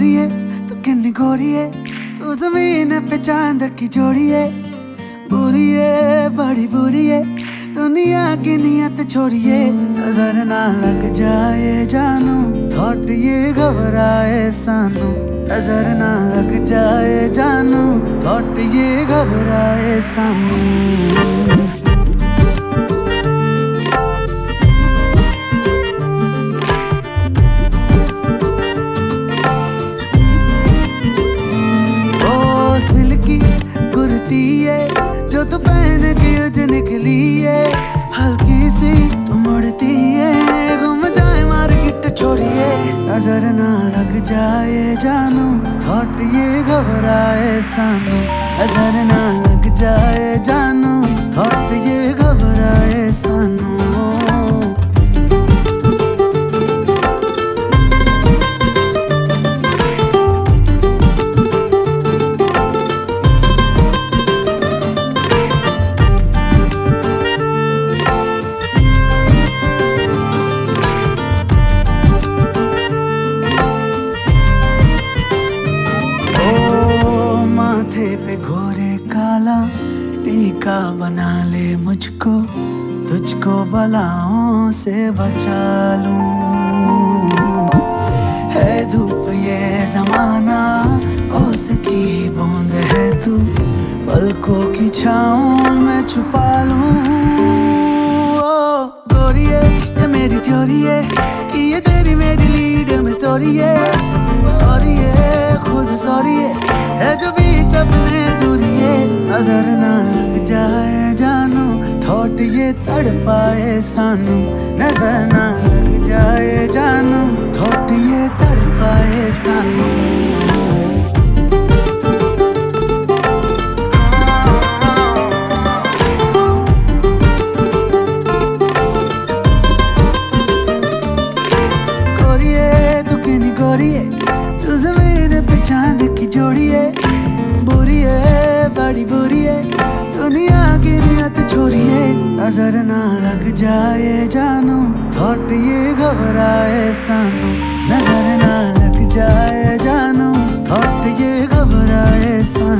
गोरिए, तू किन्नी गोरिए? तू ज़मीन पे चाँद की जोड़िए। बुरी है बड़ी बुरी है दुनिया की नियत छोड़िए। नज़र ना लग जाए जानू थॉट ये घबराए सानू। नज़र ना लग जाए जानू थॉट ये घबराए सानू। है, जो तू पहन के आज निकली है। हल्की सी तू मुड़ती है घूम जाए मार्केट छोड़िए नज़र ना लग जाए जानू, हट ये घबराए सानू। नज़र ना लग जाए जानू, हट ये घबराए सानू। टीका बना ले मुझको, तुझको बलाओं से बचा लूँ। है धूप ये जमाना, उसकी बूंद है तू, पलकों की छाओं में छुपा लूँ। ओ गोरी ये मेरी थ्योरी है, कि ये तेरी मेरी लीड में स्टोरी है। सॉरी है। ये तड़ पाए सानू, नज़र ना लग जाए जानू। थॉट तड़ पाए सानू। गोरिए तू ज़मीन जोड़िए। बुरी है बड़ी बुरी है दुनिया की छोड़िए, नज़र ना लग जाए जानो थोट ये घबराए सानो। नज़र ना लग जाए जानो थोट ये घबराए सानू।